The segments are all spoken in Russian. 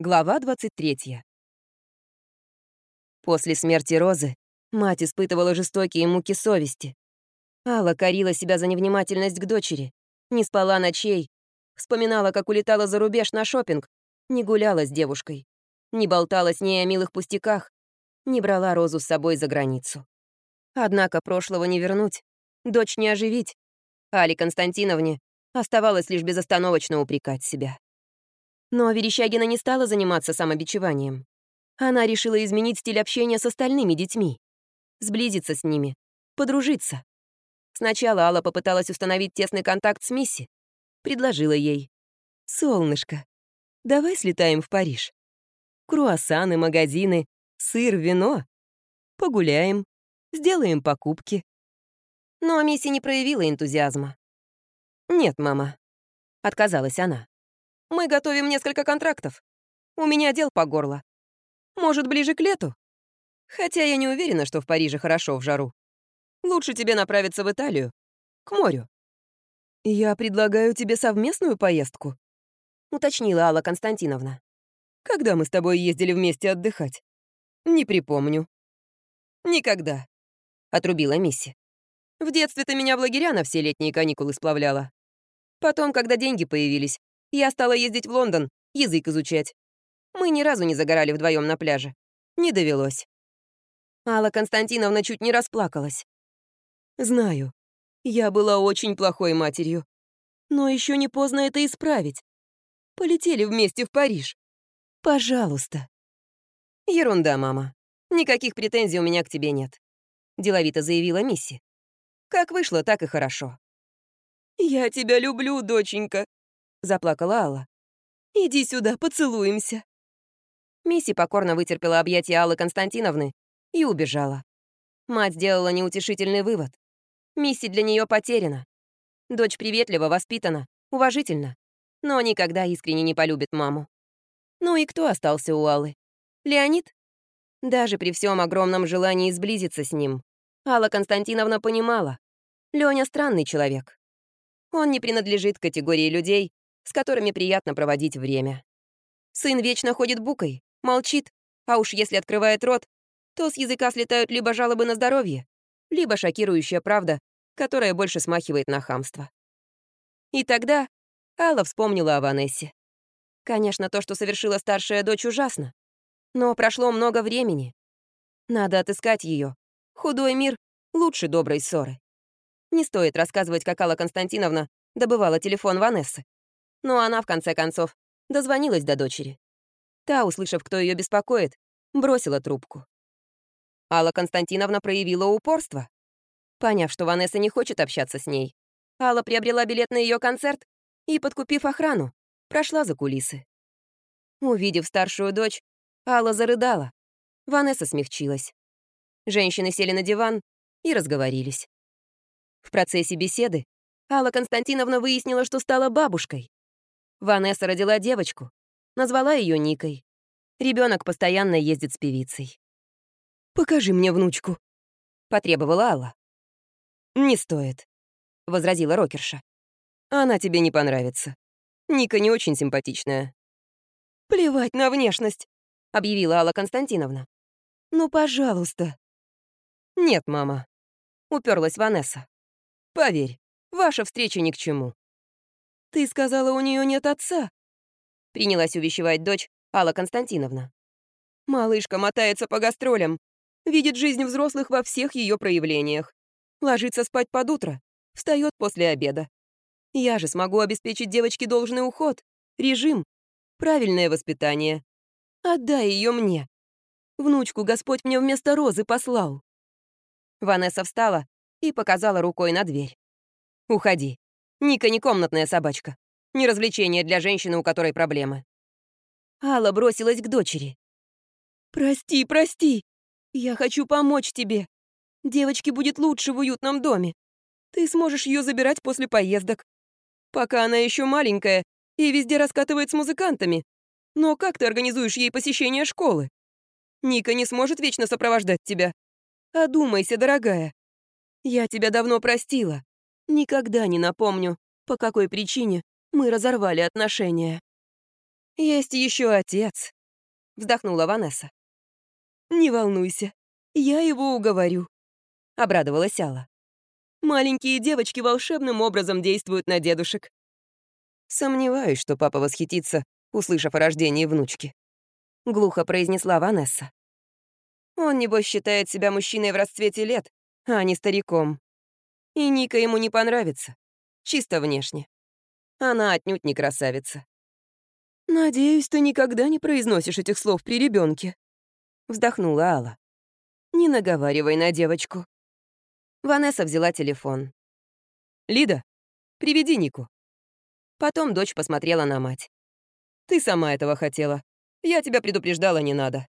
Глава 23. После смерти Розы мать испытывала жестокие муки совести. Алла корила себя за невнимательность к дочери, не спала ночей, вспоминала, как улетала за рубеж на шопинг, не гуляла с девушкой, не болтала с ней о милых пустяках, не брала Розу с собой за границу. Однако прошлого не вернуть, дочь не оживить. Али Константиновне оставалось лишь безостановочно упрекать себя. Но Верещагина не стала заниматься самобичеванием. Она решила изменить стиль общения с остальными детьми. Сблизиться с ними, подружиться. Сначала Алла попыталась установить тесный контакт с Мисси. Предложила ей. «Солнышко, давай слетаем в Париж. Круассаны, магазины, сыр, вино. Погуляем, сделаем покупки». Но Мисси не проявила энтузиазма. «Нет, мама», — отказалась она. Мы готовим несколько контрактов. У меня дел по горло. Может, ближе к лету? Хотя я не уверена, что в Париже хорошо в жару. Лучше тебе направиться в Италию, к морю. Я предлагаю тебе совместную поездку, уточнила Алла Константиновна. Когда мы с тобой ездили вместе отдыхать? Не припомню. Никогда, отрубила Мисси. В детстве ты меня в лагеря на все летние каникулы сплавляла. Потом, когда деньги появились, я стала ездить в Лондон, язык изучать. Мы ни разу не загорали вдвоем на пляже. Не довелось. Алла Константиновна чуть не расплакалась. Знаю, я была очень плохой матерью. Но еще не поздно это исправить. Полетели вместе в Париж. Пожалуйста. Ерунда, мама. Никаких претензий у меня к тебе нет. Деловито заявила Мисси. Как вышло, так и хорошо. «Я тебя люблю, доченька», — заплакала Алла. «Иди сюда, поцелуемся». Мисси покорно вытерпела объятия Аллы Константиновны и убежала. Мать сделала неутешительный вывод. Мисси для нее потеряна. Дочь приветлива, воспитана, уважительна, но никогда искренне не полюбит маму. Ну и кто остался у Аллы? Леонид? Даже при всем огромном желании сблизиться с ним, Алла Константиновна понимала. Лёня странный человек. Он не принадлежит к категории людей, с которыми приятно проводить время. Сын вечно ходит букой, молчит, а уж если открывает рот, то с языка слетают либо жалобы на здоровье, либо шокирующая правда, которая больше смахивает на хамство. И тогда Алла вспомнила о Ванессе. Конечно, то, что совершила старшая дочь, ужасно. Но прошло много времени. Надо отыскать ее. Худой мир лучше доброй ссоры. Не стоит рассказывать, как Алла Константиновна добывала телефон Ванессы. Но она, в конце концов, дозвонилась до дочери. Та, услышав, кто ее беспокоит, бросила трубку. Алла Константиновна проявила упорство. Поняв, что Ванесса не хочет общаться с ней, Алла приобрела билет на ее концерт и, подкупив охрану, прошла за кулисы. Увидев старшую дочь, Алла зарыдала. Ванесса смягчилась. Женщины сели на диван и разговорились. В процессе беседы Алла Константиновна выяснила, что стала бабушкой. Ванесса родила девочку, назвала ее Никой. Ребенок постоянно ездит с певицей. «Покажи мне внучку», — потребовала Алла. «Не стоит», — возразила рокерша. «Она тебе не понравится. Ника не очень симпатичная». «Плевать на внешность», — объявила Алла Константиновна. «Ну, пожалуйста». «Нет, мама», — уперлась Ванесса. «Поверь, ваша встреча ни к чему. «Ты сказала, у нее нет отца?» Принялась увещевать дочь Алла Константиновна. Малышка мотается по гастролям, видит жизнь взрослых во всех ее проявлениях. Ложится спать под утро, встает после обеда. Я же смогу обеспечить девочке должный уход, режим, правильное воспитание. Отдай ее мне. Внучку Господь мне вместо розы послал. Ванесса встала и показала рукой на дверь. «Уходи. Ника не комнатная собачка. Не развлечение для женщины, у которой проблемы. Алла бросилась к дочери. «Прости, прости. Я хочу помочь тебе. Девочке будет лучше в уютном доме. Ты сможешь ее забирать после поездок. Пока она еще маленькая и везде раскатывает с музыкантами. Но как ты организуешь ей посещение школы? Ника не сможет вечно сопровождать тебя. Одумайся, дорогая. Я тебя давно простила. Никогда не напомню, по какой причине мы разорвали отношения. «Есть еще отец», — вздохнула Ванесса. «Не волнуйся, я его уговорю», — обрадовалась Алла. «Маленькие девочки волшебным образом действуют на дедушек». «Сомневаюсь, что папа восхитится, услышав о рождении внучки», — глухо произнесла Ванесса. «Он, небось, считает себя мужчиной в расцвете лет, а не стариком. И Ника ему не понравится, чисто внешне. Она отнюдь не красавица. «Надеюсь, ты никогда не произносишь этих слов при ребенке, вздохнула Алла. «Не наговаривай на девочку». Ванесса взяла телефон. «Лида, приведи Нику». Потом дочь посмотрела на мать. «Ты сама этого хотела. Я тебя предупреждала, не надо».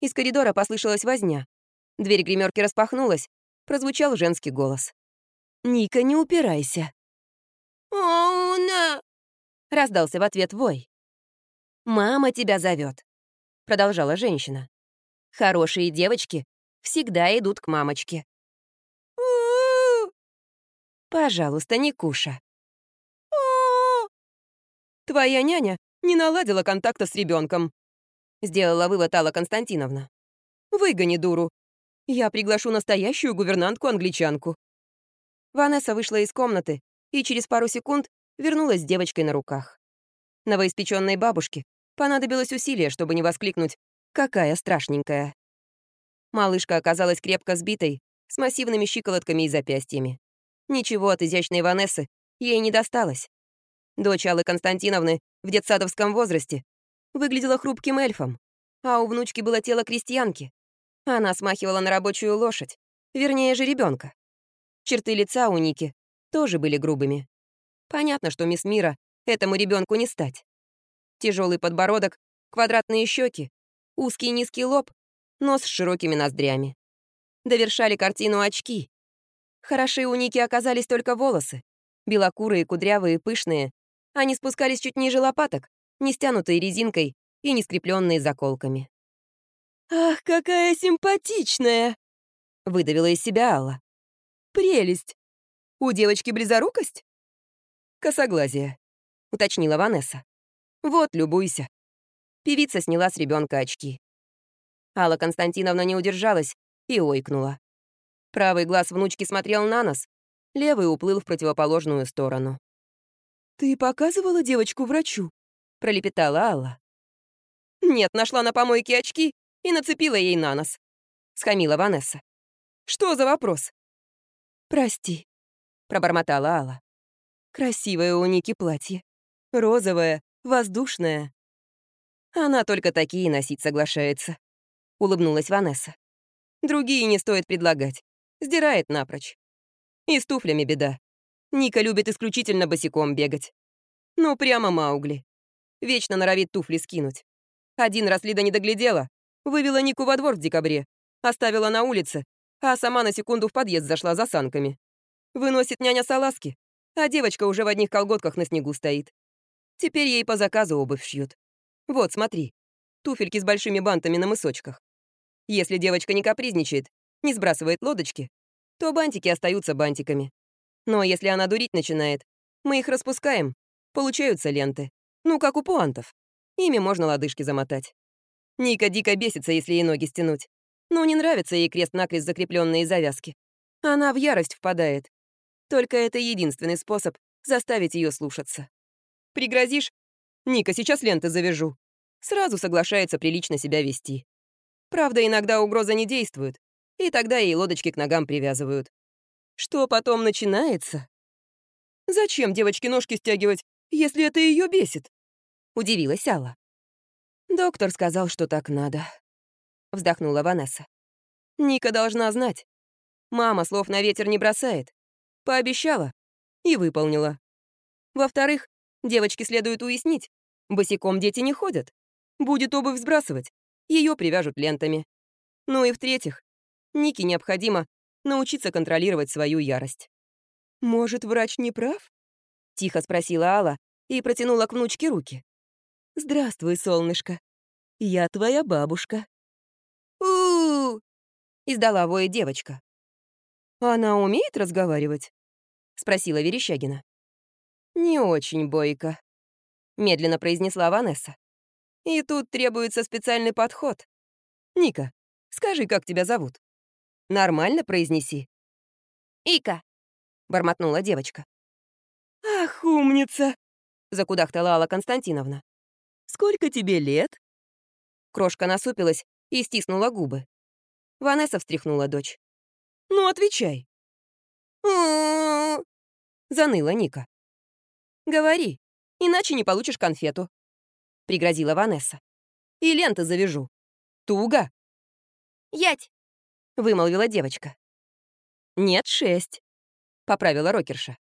Из коридора послышалась возня. Дверь гримерки распахнулась, прозвучал женский голос. «Ника, не упирайся». «Оуна!» — раздался в ответ вой. «Мама тебя зовет», — продолжала женщина. «Хорошие девочки всегда идут к мамочке». «Пожалуйста, не куша». «Твоя няня не наладила контакта с ребенком», — сделала вывод Алла Константиновна. «Выгони дуру. Я приглашу настоящую гувернантку-англичанку». Ванесса вышла из комнаты и через пару секунд вернулась с девочкой на руках. Новоиспеченной бабушке понадобилось усилие, чтобы не воскликнуть «какая страшненькая». Малышка оказалась крепко сбитой, с массивными щиколотками и запястьями. Ничего от изящной Ванессы ей не досталось. Дочь Аллы Константиновны в детсадовском возрасте выглядела хрупким эльфом, а у внучки было тело крестьянки. Она смахивала на рабочую лошадь, вернее же ребенка. Черты лица у Ники тоже были грубыми. Понятно, что мисс Мира этому ребенку не стать. Тяжелый подбородок, квадратные щеки, узкий низкий лоб, нос с широкими ноздрями. Довершали картину очки. Хороши у Ники оказались только волосы. Белокурые, кудрявые, пышные. Они спускались чуть ниже лопаток, не стянутые резинкой и не скрепленные заколками. «Ах, какая симпатичная!» — выдавила из себя Алла. «Прелесть! У девочки близорукость?» «Косоглазие», — уточнила Ванесса. Вот, любуйся. Певица сняла с ребенка очки. Алла Константиновна не удержалась и ойкнула. Правый глаз внучки смотрел на нас, левый уплыл в противоположную сторону. «Ты показывала девочку врачу?» — пролепетала Алла. «Нет, нашла на помойке очки и нацепила ей на нос», — схамила Ванесса. «Что за вопрос?» «Прости», — пробормотала Алла. «Красивое у Ники платье. Розовое, воздушная». «Она только такие носить соглашается», — улыбнулась Ванесса. «Другие не стоит предлагать. Сдирает напрочь. И с туфлями беда. Ника любит исключительно босиком бегать. Ну, прямо Маугли. Вечно норовит туфли скинуть. Один раз Лида не доглядела, вывела Нику во двор в декабре, оставила на улице, а сама на секунду в подъезд зашла за санками. Выносит няня салазки, а девочка уже в одних колготках на снегу стоит. Теперь ей по заказу обувь шьют. Вот, смотри. Туфельки с большими бантами на мысочках. Если девочка не капризничает, не сбрасывает лодочки, то бантики остаются бантиками. Но если она дурить начинает, мы их распускаем, получаются ленты. Ну, как у пуантов. Ими можно лодыжки замотать. Ника дико бесится, если ей ноги стянуть. Но не нравится ей крест-накрест закрепленные завязки. Она в ярость впадает. Только это единственный способ заставить ее слушаться. Пригрозишь? Ника, сейчас ленты завяжу. Сразу соглашается прилично себя вести. Правда, иногда угроза не действует, и тогда ей лодочки к ногам привязывают. Что потом начинается? Зачем девочке ножки стягивать, если это ее бесит? Удивилась Алла. Доктор сказал, что так надо. Вздохнула Ванесса. Ника должна знать. Мама слов на ветер не бросает. Пообещала и выполнила. Во-вторых, Девочке следует уяснить, босиком дети не ходят. Будет обувь сбрасывать, ее привяжут лентами. Ну и в-третьих, Нике необходимо научиться контролировать свою ярость. «Может, врач не прав?» — тихо спросила Алла и протянула к внучке руки. «Здравствуй, солнышко. Я твоя бабушка». Издала воя девочка. «Она умеет разговаривать?» — спросила Верещагина. «Не очень бойко», медленно произнесла Ванесса. «И тут требуется специальный подход. Ника, скажи, как тебя зовут? Нормально произнеси». «Ика», — бормотнула девочка. «Ах, умница!» — закудахтала Алла Константиновна. «Сколько тебе лет?» Крошка насупилась и стиснула губы. Ванесса встряхнула дочь. «Ну, отвечай!» заныла Ника. «Говори, иначе не получишь конфету», — пригрозила Ванесса. «И ленты завяжу. Туго». «Ять!» — вымолвила девочка. «Нет, шесть», — поправила рокерша.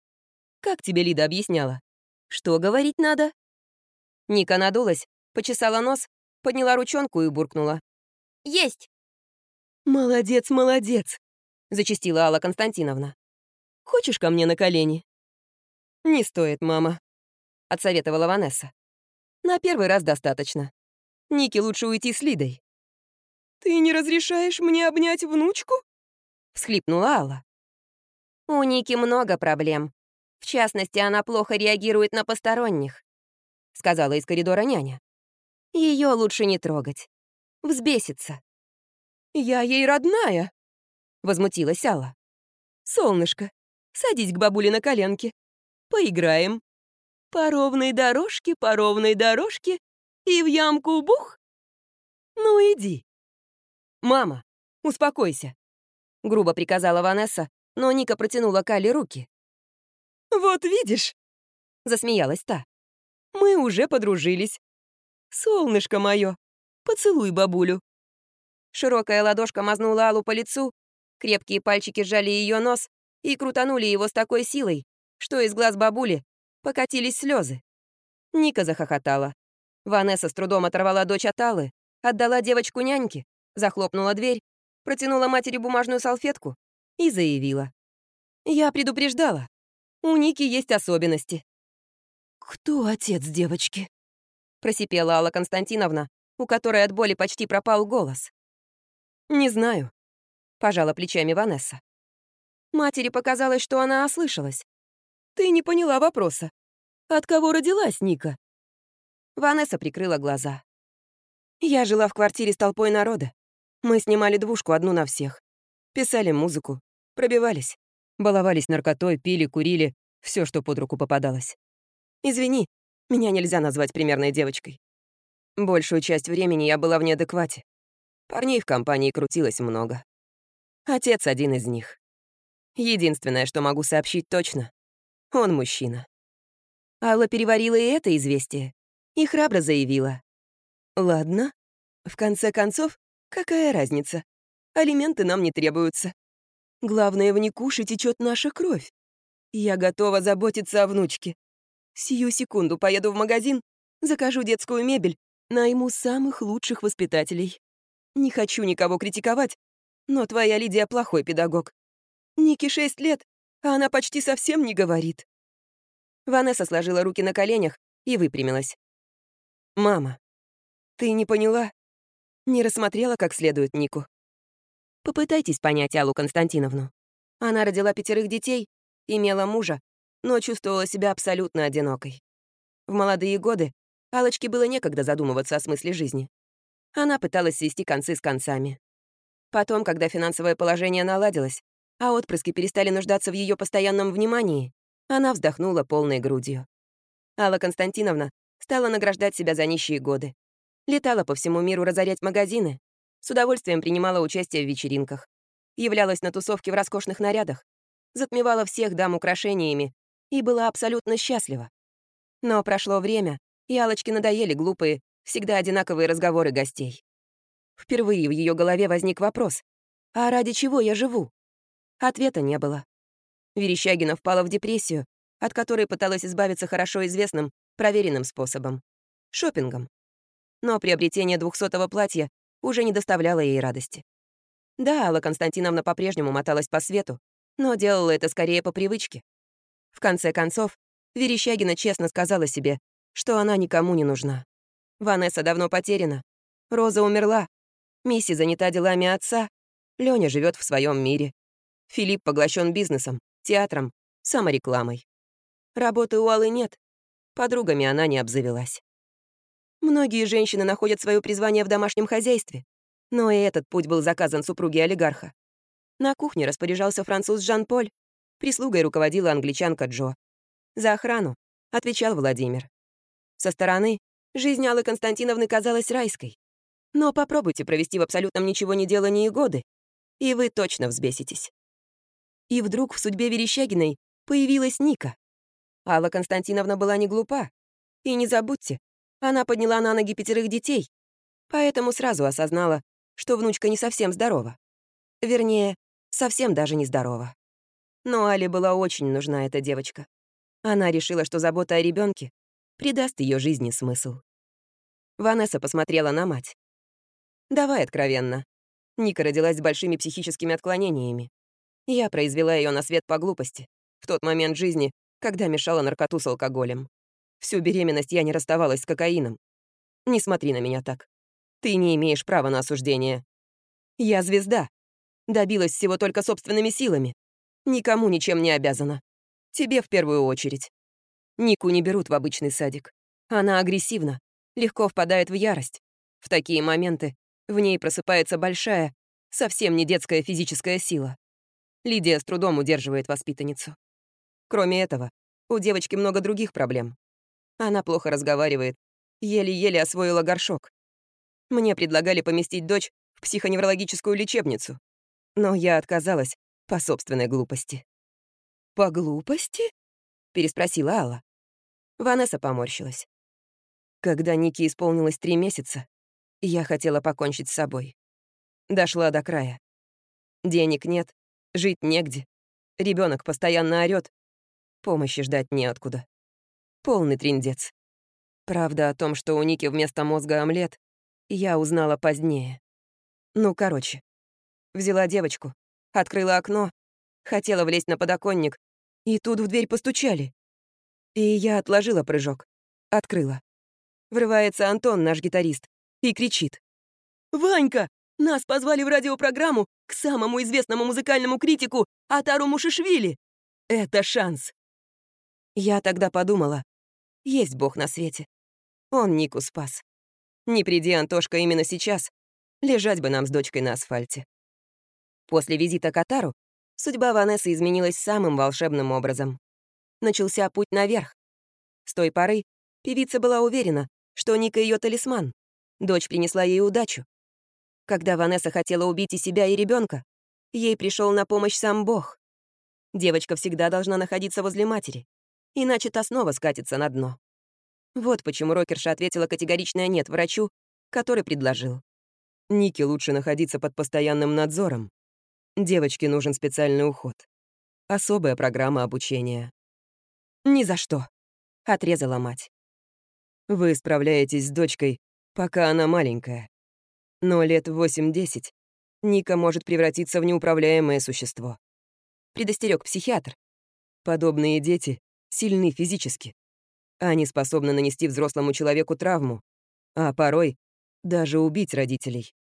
«Как тебе Лида объясняла? Что говорить надо?» Ника надулась, почесала нос, подняла ручонку и буркнула. «Есть!» «Молодец, молодец!» — зачастила Алла Константиновна. «Хочешь ко мне на колени?» «Не стоит, мама», — отсоветовала Ванесса. «На первый раз достаточно. Нике лучше уйти с Лидой». «Ты не разрешаешь мне обнять внучку?» — всхлипнула Алла. «У Ники много проблем. В частности, она плохо реагирует на посторонних», — сказала из коридора няня. Ее лучше не трогать. Взбесится». «Я ей родная», — возмутилась Алла. «Солнышко, садись к бабуле на коленки. Поиграем. По ровной дорожке, по ровной дорожке и в ямку бух. Ну, иди». «Мама, успокойся», — грубо приказала Ванесса, но Ника протянула Кали руки. «Вот видишь», — засмеялась та, — «мы уже подружились. Солнышко мое, поцелуй бабулю». Широкая ладошка мазнула Аллу по лицу, крепкие пальчики сжали ее нос и крутанули его с такой силой, что из глаз бабули покатились слезы. Ника захохотала. Ванесса с трудом оторвала дочь от Аллы, отдала девочку няньке, захлопнула дверь, протянула матери бумажную салфетку и заявила. «Я предупреждала. У Ники есть особенности». «Кто отец девочки?» просипела Алла Константиновна, у которой от боли почти пропал голос. «Не знаю», — пожала плечами Ванесса. Матери показалось, что она ослышалась. «Ты не поняла вопроса. От кого родилась Ника?» Ванесса прикрыла глаза. «Я жила в квартире с толпой народа. Мы снимали двушку одну на всех. Писали музыку, пробивались, баловались наркотой, пили, курили, все, что под руку попадалось. Извини, меня нельзя назвать примерной девочкой. Большую часть времени я была в неадеквате. Парней в компании крутилось много. Отец один из них. Единственное, что могу сообщить точно — он мужчина. Алла переварила и это известие и храбро заявила. «Ладно, в конце концов, какая разница? Алименты нам не требуются. Главное, в Никуше течет наша кровь. Я готова заботиться о внучке. Сию секунду поеду в магазин, закажу детскую мебель, найму самых лучших воспитателей. Не хочу никого критиковать, но твоя Лидия плохой педагог. Нике шесть лет, а она почти совсем не говорит». Ванесса сложила руки на коленях и выпрямилась. «Мама, ты не поняла? Не рассмотрела как следует Нику? Попытайтесь понять Аллу Константиновну. Она родила пятерых детей, имела мужа, но чувствовала себя абсолютно одинокой. В молодые годы Алочке было некогда задумываться о смысле жизни. Она пыталась свести концы с концами. Потом, когда финансовое положение наладилось, а отпрыски перестали нуждаться в ее постоянном внимании, она вздохнула полной грудью. Алла Константиновна стала награждать себя за нищие годы. Летала по всему миру разорять магазины, с удовольствием принимала участие в вечеринках, являлась на тусовке в роскошных нарядах, затмевала всех дам украшениями и была абсолютно счастлива. Но прошло время, и Алочке надоели глупые, всегда одинаковые разговоры гостей. Впервые в ее голове возник вопрос, а ради чего я живу? Ответа не было. Верещагина впала в депрессию, от которой пыталась избавиться хорошо известным, проверенным способом — шопингом. Но приобретение двухсотого платья уже не доставляло ей радости. Да, Алла Константиновна по-прежнему моталась по свету, но делала это скорее по привычке. В конце концов, Верещагина честно сказала себе, что она никому не нужна. Ванесса давно потеряна. Роза умерла. Мисси занята делами отца. Лёня живет в своем мире. Филипп поглощен бизнесом, театром, саморекламой. Работы у Аллы нет. Подругами она не обзавелась. Многие женщины находят свое призвание в домашнем хозяйстве, но и этот путь был заказан супруге олигарха. На кухне распоряжался француз Жан-Поль, прислугой руководила англичанка Джо. За охрану отвечал Владимир. Со стороны жизнь Аллы Константиновны казалась райской. Но попробуйте провести в абсолютном ничего не делании годы, и вы точно взбеситесь. И вдруг в судьбе Верещагиной появилась Ника. Алла Константиновна была не глупа. И не забудьте, она подняла на ноги пятерых детей, поэтому сразу осознала, что внучка не совсем здорова. Вернее, совсем даже не здорова. Но Але была очень нужна эта девочка. Она решила, что забота о ребенке придаст ее жизни смысл. Ванесса посмотрела на мать. «Давай откровенно. Ника родилась с большими психическими отклонениями. Я произвела ее на свет по глупости, в тот момент жизни, когда мешала наркоту с алкоголем. Всю беременность я не расставалась с кокаином. Не смотри на меня так. Ты не имеешь права на осуждение. Я звезда. Добилась всего только собственными силами. Никому ничем не обязана. Тебе в первую очередь. Нику не берут в обычный садик. Она агрессивна, легко впадает в ярость. В такие моменты в ней просыпается большая, совсем не детская физическая сила. Лидия с трудом удерживает воспитанницу. Кроме этого, у девочки много других проблем. Она плохо разговаривает, еле-еле освоила горшок. Мне предлагали поместить дочь в психоневрологическую лечебницу, но я отказалась по собственной глупости. «По глупости?» — переспросила Алла. Ванесса поморщилась. Когда Нике исполнилось три месяца, я хотела покончить с собой. Дошла до края. Денег нет, жить негде. Ребенок постоянно орёт. Помощи ждать неоткуда. Полный трындец. Правда о том, что у Ники вместо мозга омлет, я узнала позднее. Ну, короче. Взяла девочку, открыла окно, хотела влезть на подоконник, и тут в дверь постучали. И я отложила прыжок, открыла. Врывается Антон, наш гитарист, и кричит. «Ванька, нас позвали в радиопрограмму к самому известному музыкальному критику Атару Мушишвили. Это шанс!» Я тогда подумала, есть Бог на свете. Он Нику спас. Не приди, Антошка, именно сейчас, лежать бы нам с дочкой на асфальте. После визита к Атару судьба Ванессы изменилась самым волшебным образом. Начался путь наверх. С той поры певица была уверена, что Ника ее талисман. Дочь принесла ей удачу. Когда Ванесса хотела убить и себя, и ребенка, ей пришел на помощь сам Бог. Девочка всегда должна находиться возле матери, иначе та снова скатится на дно. Вот почему рокерша ответила категоричное «нет» врачу, который предложил. Нике лучше находиться под постоянным надзором. Девочке нужен специальный уход. Особая программа обучения. «Ни за что», — отрезала мать. Вы справляетесь с дочкой, пока она маленькая. Но лет в 8-10 Ника может превратиться в неуправляемое существо. Предостерег психиатр. Подобные дети сильны физически. Они способны нанести взрослому человеку травму, а порой даже убить родителей.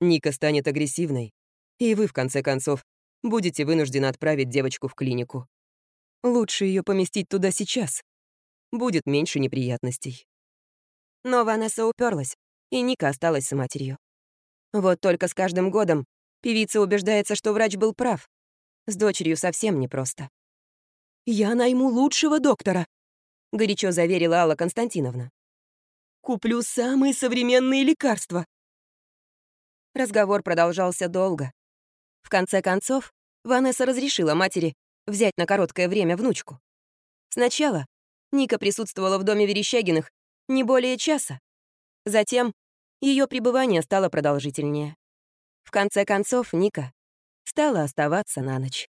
Ника станет агрессивной, и вы, в конце концов, будете вынуждены отправить девочку в клинику. Лучше ее поместить туда сейчас. Будет меньше неприятностей. Но Ванесса уперлась, и Ника осталась с матерью. Вот только с каждым годом певица убеждается, что врач был прав. С дочерью совсем непросто. «Я найму лучшего доктора», — горячо заверила Алла Константиновна. «Куплю самые современные лекарства». Разговор продолжался долго. В конце концов, Ванесса разрешила матери взять на короткое время внучку. Сначала Ника присутствовала в доме Верещагиных не более часа. Затем ее пребывание стало продолжительнее. В конце концов, Ника стала оставаться на ночь.